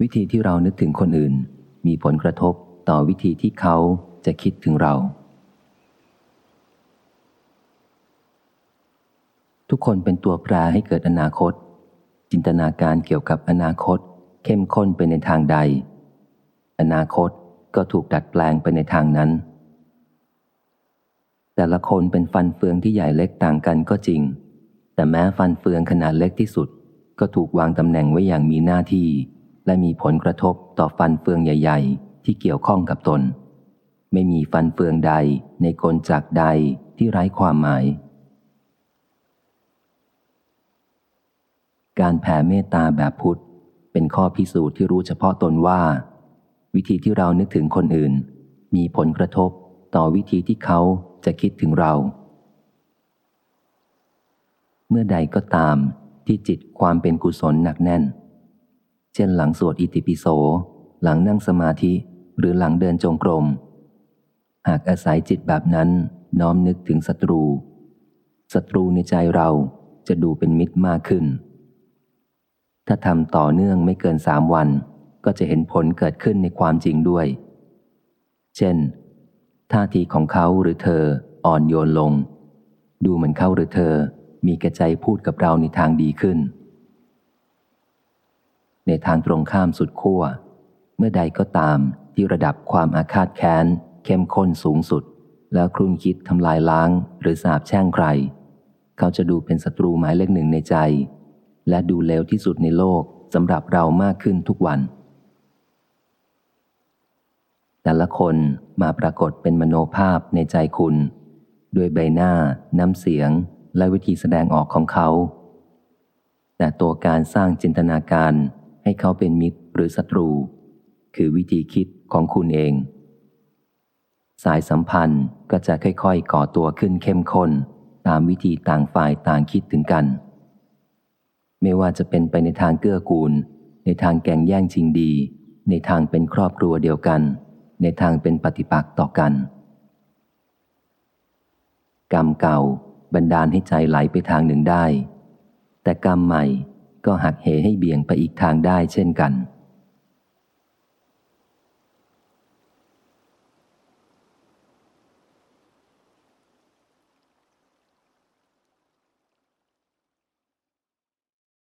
วิธีที่เรานึกถึงคนอื่น มีผลกระทบต่อวิธีที่เขาจะคิดถึงเรา ทุกคนเป็นตัวแปรให้เกิดอนาคต จินตนาการเกี่ยวกับอนาคต เข้มข้นไปในทางใด อนาคตก็ถูกดัดแปลงไปในทางนั้น แต่ละคนเป็นฟันเฟืองที่ใหญ่เล็กต่างกันก็จริง แต่แม้ฟันเฟืองขนาดเล็กที่สุด ก็ถูกวางตำแหน่งไว้อย่างมีหน้าที่ และมีผลกระทบต่อฟันเฟืองใหญ่ ๆ ที่เกี่ยวข้องกับตน ไม่มีฟันเฟืองใดในกลจักใดที่ไร้ความหมาย การแผ่เมตตาแบบพุทธ เป็นข้อพิสูจน์ที่รู้เฉพาะตนว่า วิธีที่เรานึกถึงคนอื่น มีผลกระทบต่อวิธีที่เขาจะคิดถึงเรา เมื่อใดก็ตามที่จิตความเป็นกุศลหนักแน่น เช่นหลังสวดอิติปิโส หลังนั่งสมาธิ หรือหลังเดินจงกรม หากอาศัยจิตแบบนั้นน้อมนึกถึงศัตรู ศัตรูในใจเราจะดูเป็นมิตรมากขึ้น ถ้าทำต่อเนื่องไม่เกินสามวัน ก็จะเห็นผลเกิดขึ้นในความจริงด้วย เช่น ท่าทีของเขาหรือเธออ่อนโยนลง ดูเหมือนเขาหรือเธอมีกระใจพูดกับเราในทางดีขึ้น ในทางตรงข้ามสุดขั้ว เมื่อใดก็ตามที่ระดับความอาฆาตแค้น เข้มข้นสูงสุด แล้วครุ่นคิดทำลายล้างหรือสาบแช่งใคร เขาจะดูเป็นศัตรูหมายเลขหนึ่งในใจ และดูเลวที่สุดในโลกสำหรับเรามากขึ้นทุกวัน แต่ละคนมาปรากฏเป็นมโนภาพในใจคุณ ด้วยใบหน้า น้ำเสียง และวิธีแสดงออกของเขา แต่ตัวการสร้างจินตนาการ ให้เขาเป็นมิตรหรือศัตรู คือวิธีคิดของคุณเอง สายสัมพันธ์ก็จะค่อยๆก่อตัวขึ้นเข้มข้น ตามวิธีต่างฝ่ายต่างคิดถึงกัน ไม่ว่าจะเป็นไปในทางเกื้อกูล ในทางแก่งแย่งชิงดี ในทางเป็นครอบครัวเดียวกัน ในทางเป็นปฏิปักษ์ต่อกัน กรรมเก่าบันดาลให้ใจไหลไปทางหนึ่งได้ แต่กรรมใหม่ ก็หักเหให้เบี่ยงไปอีกทางได้เช่นกัน